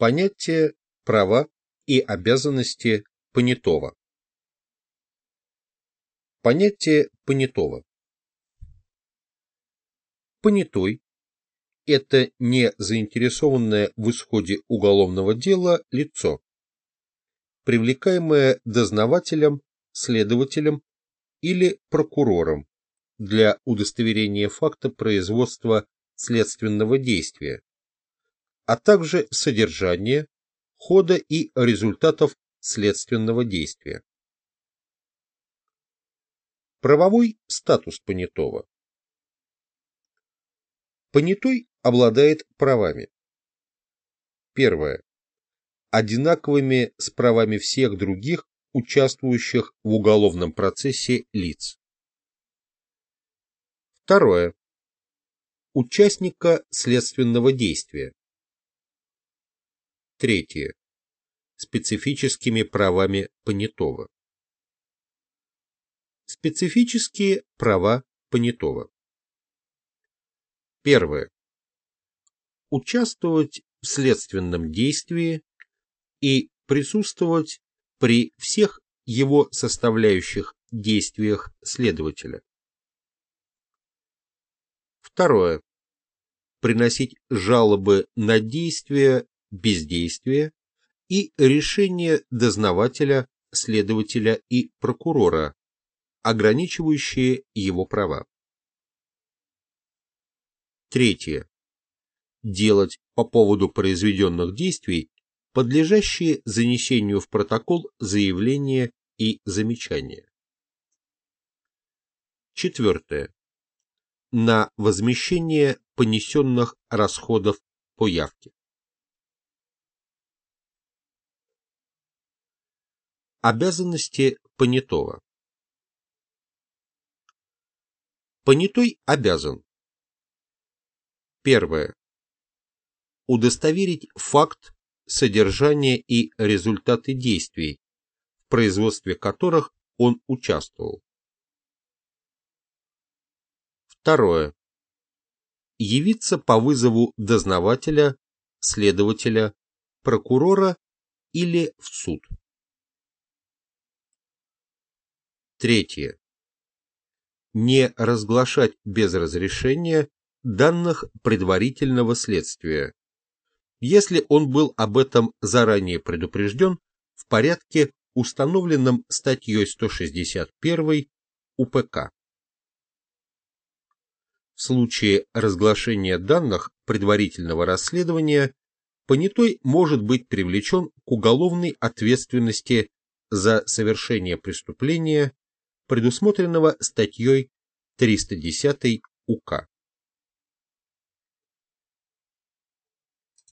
Понятие права и обязанности понятого. Понятие понятого. Понятой – это не заинтересованное в исходе уголовного дела лицо, привлекаемое дознавателем, следователем или прокурором для удостоверения факта производства следственного действия, а также содержания, хода и результатов следственного действия. Правовой статус понятого. Понятой обладает правами. Первое. Одинаковыми с правами всех других участвующих в уголовном процессе лиц. Второе. Участника следственного действия. Третье. Специфическими правами понятого. Специфические права понятого. Первое. Участвовать в следственном действии и присутствовать при всех его составляющих действиях следователя. Второе. Приносить жалобы на действия, бездействия и решения дознавателя, следователя и прокурора, ограничивающие его права. Третье. Делать по поводу произведенных действий подлежащие занесению в протокол заявления и замечания. Четвертое. На возмещение понесенных расходов по явке. Обязанности понятого. Понятой обязан. Первое. Удостоверить факт содержание и результаты действий, в производстве которых он участвовал. Второе. Явиться по вызову дознавателя, следователя, прокурора или в суд. Третье. Не разглашать без разрешения данных предварительного следствия, если он был об этом заранее предупрежден в порядке, установленном статьей 161 УПК. В случае разглашения данных предварительного расследования понятой может быть привлечен к уголовной ответственности за совершение преступления, предусмотренного статьей 310 УК.